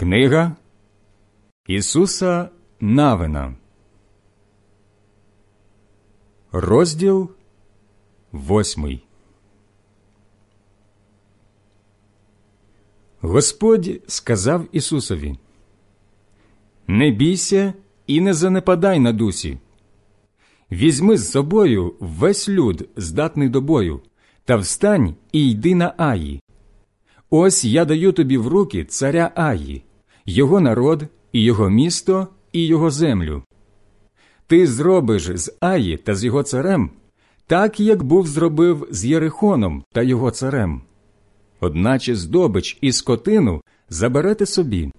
Книга Ісуса Навина, розділ восьмий. Господь сказав Ісусові Не бійся і не занепадай на дусі. Візьми з собою весь люд, здатний до бою, та встань і йди на Аї. Ось я даю тобі в руки царя Аї, його народ, і його місто, і його землю. Ти зробиш з Аї та з його царем так, як був зробив з Єрихоном та його царем. Одначе здобич і скотину заберете собі.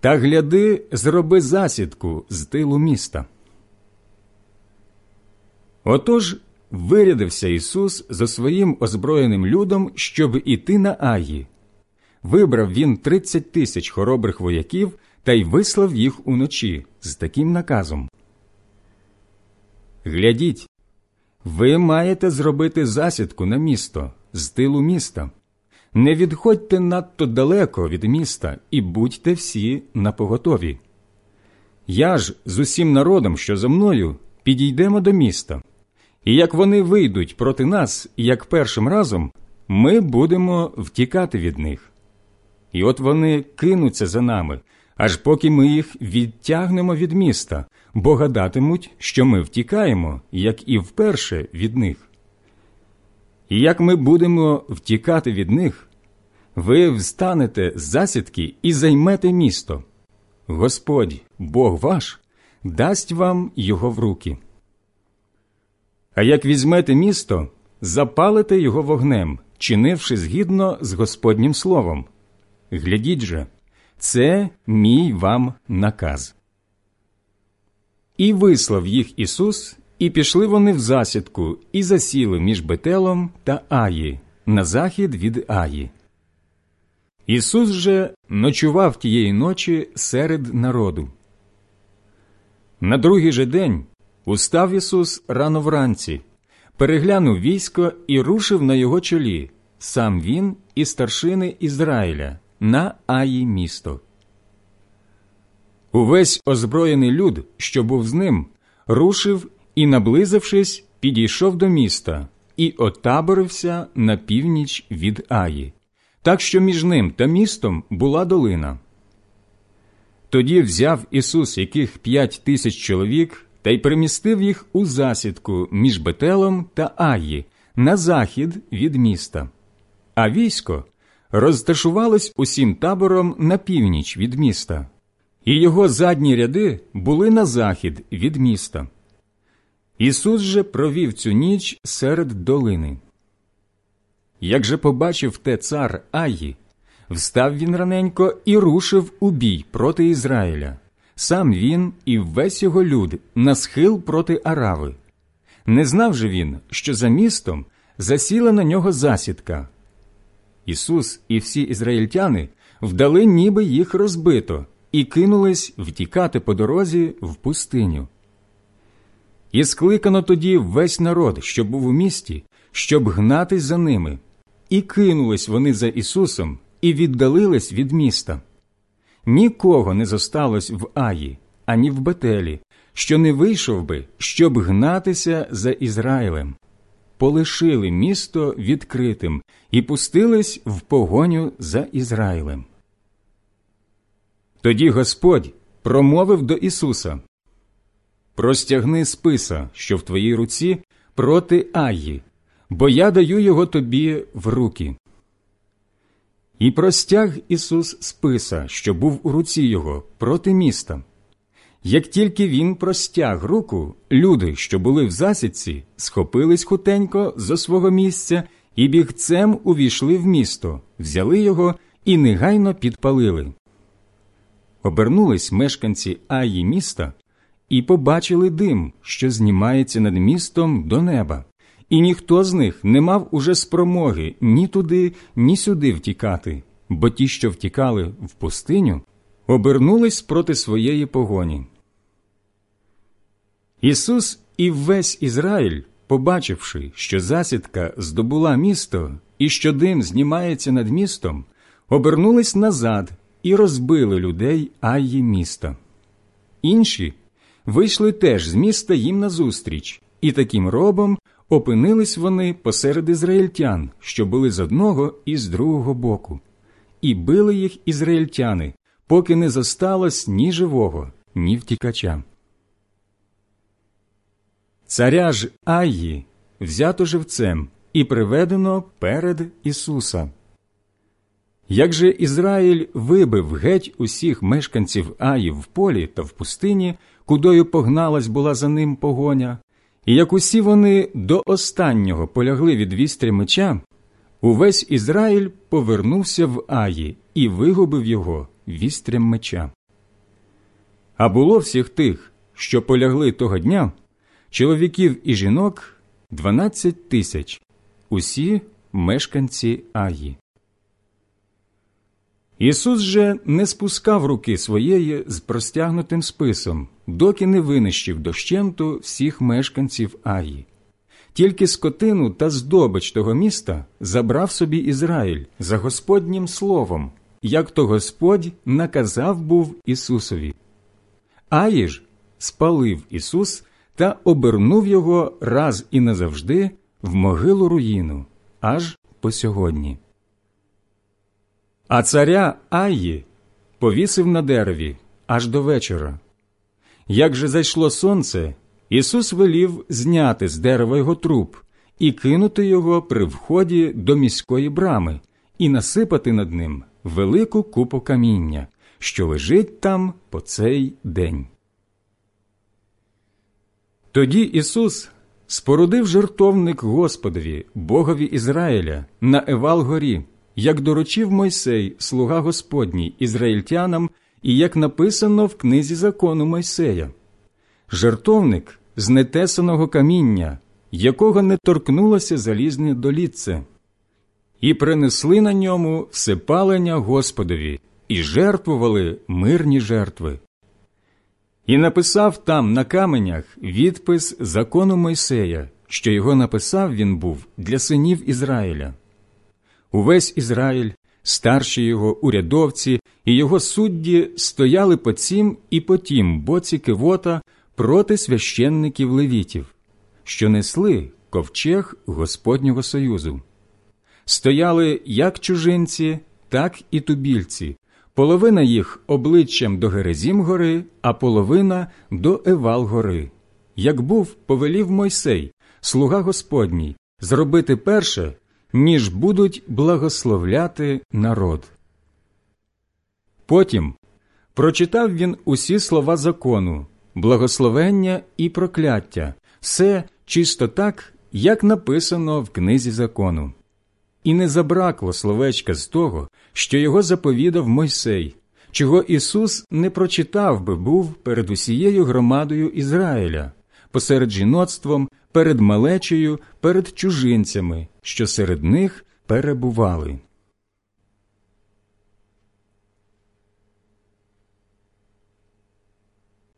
Та гляди, зроби засідку з тилу міста. Отож вирядився Ісус за своїм озброєним людом, щоб іти на Аї. Вибрав він тридцять тисяч хоробрих вояків та й вислав їх уночі з таким наказом. Глядіть, ви маєте зробити засідку на місто з тилу міста. Не відходьте надто далеко від міста і будьте всі напоготові. Я ж з усім народом, що за мною, підійдемо до міста. І як вони вийдуть проти нас, як першим разом, ми будемо втікати від них. І от вони кинуться за нами, аж поки ми їх відтягнемо від міста, бо гадатимуть, що ми втікаємо, як і вперше від них. І як ми будемо втікати від них, ви встанете з засідки і займете місто. Господь, Бог ваш, дасть вам його в руки. А як візьмете місто, запалите його вогнем, чинивши згідно з Господнім словом. Глядіть же, це мій вам наказ. І вислав їх Ісус, і пішли вони в засідку, і засіли між Бетелом та Аї, на захід від Аї. Ісус же ночував тієї ночі серед народу. На другий же день устав Ісус рано вранці, переглянув військо і рушив на його чолі, сам він і старшини Ізраїля на Аї місто. Увесь озброєний люд, що був з ним, рушив і, наблизившись, підійшов до міста і отаборився на північ від Аї, так що між ним та містом була долина. Тоді взяв Ісус яких п'ять тисяч чоловік та й примістив їх у засідку між Бетелом та Аї на захід від міста, а військо розташувалось усім табором на північ від міста, і його задні ряди були на захід від міста. Ісус же провів цю ніч серед долини. Як же побачив те цар Аї, встав він раненько і рушив у бій проти Ізраїля, сам він і весь його люд на схил проти Арави. Не знав же він, що за містом засіла на нього засідка. Ісус і всі ізраїльтяни вдали, ніби їх розбито, і кинулись втікати по дорозі в пустиню. І скликано тоді весь народ, що був у місті, щоб гнатись за ними, і кинулись вони за Ісусом і віддалились від міста. Нікого не зосталось в Аї, ані в Бетелі, що не вийшов би, щоб гнатися за Ізраїлем. Полишили місто відкритим і пустились в погоню за Ізраїлем. Тоді Господь промовив до Ісуса Простягни списа, що в твоїй руці, проти Аї, бо я даю його тобі в руки. І простяг Ісус списа, що був у руці його, проти міста. Як тільки він простяг руку, люди, що були в засідці, схопились хутенько зо свого місця і бігцем увійшли в місто, взяли його і негайно підпалили. Обернулись мешканці Аї міста і побачили дим, що знімається над містом до неба, і ніхто з них не мав уже спромоги ні туди, ні сюди втікати, бо ті, що втікали в пустиню, обернулись проти своєї погоні. Ісус і весь Ізраїль, побачивши, що засідка здобула місто і що дим знімається над містом, обернулись назад і розбили людей Аї міста. Інші вийшли теж з міста їм назустріч, і таким робом опинились вони посеред ізраїльтян, що були з одного і з другого боку, і били їх ізраїльтяни, поки не зосталось ні живого, ні втікача. Царя ж Аї взято живцем і приведено перед Ісуса. Як же Ізраїль вибив геть усіх мешканців Аї в полі та в пустині, кудою погналась була за ним погоня, і як усі вони до останнього полягли від вістря меча, увесь Ізраїль повернувся в Аї і вигубив його вістрям меча. А було всіх тих, що полягли того дня, чоловіків і жінок дванадцять тисяч, усі мешканці Аї. Ісус же не спускав руки своєї з простягнутим списом, доки не винищив дощенту всіх мешканців Аї. Тільки скотину та здобич того міста забрав собі Ізраїль за Господнім словом, як то Господь наказав був Ісусові. Аї ж спалив Ісус та обернув його раз і назавжди в могилу руїну, аж по сьогодні. А царя Аї повісив на дереві аж до вечора. Як же зайшло сонце, Ісус велів зняти з дерева його труп і кинути його при вході до міської брами, і насипати над ним велику купу каміння, що лежить там по цей день. Тоді Ісус спорудив жертовник Господові, Богові Ізраїля, на Евал горі як доручив Мойсей, слуга Господній, ізраїльтянам, і як написано в книзі закону Мойсея. Жертовник з нетесаного каміння, якого не торкнулося залізне долітце, і принесли на ньому всепалення Господові, і жертвували мирні жертви. І написав там на каменях відпис закону Мойсея, що його написав він був для синів Ізраїля. Увесь Ізраїль, старші його урядовці і його судді стояли по цім і по тім боці кивота проти священників левітів, що несли ковчег Господнього Союзу. Стояли як чужинці, так і тубільці, половина їх обличчям до Герезім гори, а половина до Евал гори. Як був повелів Мойсей, слуга Господній, зробити перше ніж будуть благословляти народ. Потім прочитав він усі слова закону, благословення і прокляття, все чисто так, як написано в книзі закону. І не забракло словечка з того, що його заповідав Мойсей, чого Ісус не прочитав би був перед усією громадою Ізраїля, посеред жіноцтвом, перед малечею, перед чужинцями, що серед них перебували.